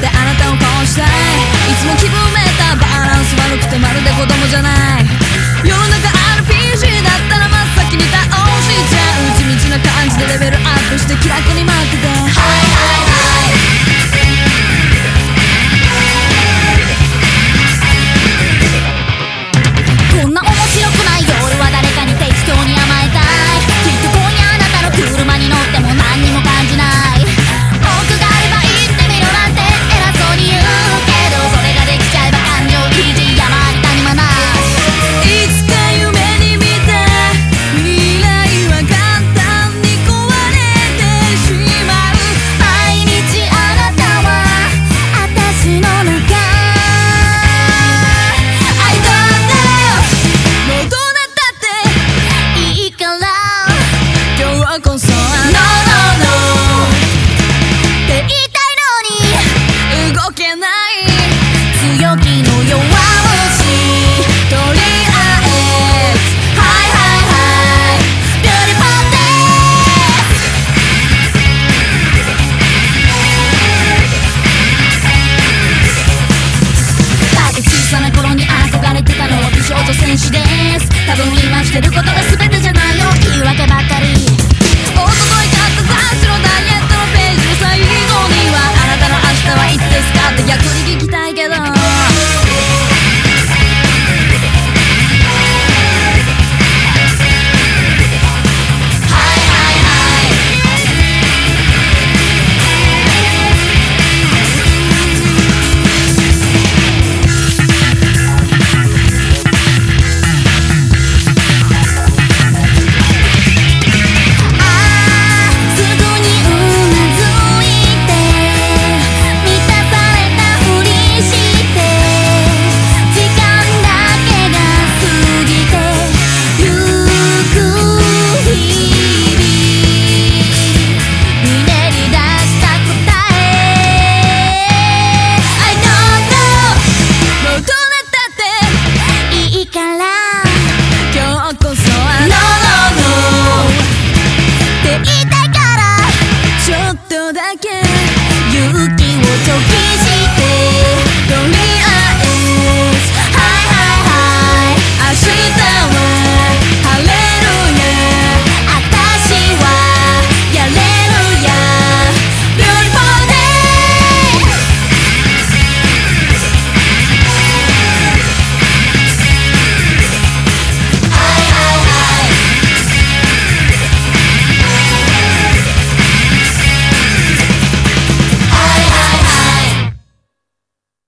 てあなたをこうしたい。いつも気分めたバランス悪くてまるで子供じゃない。少女戦士です。多分今してることが全てじゃない。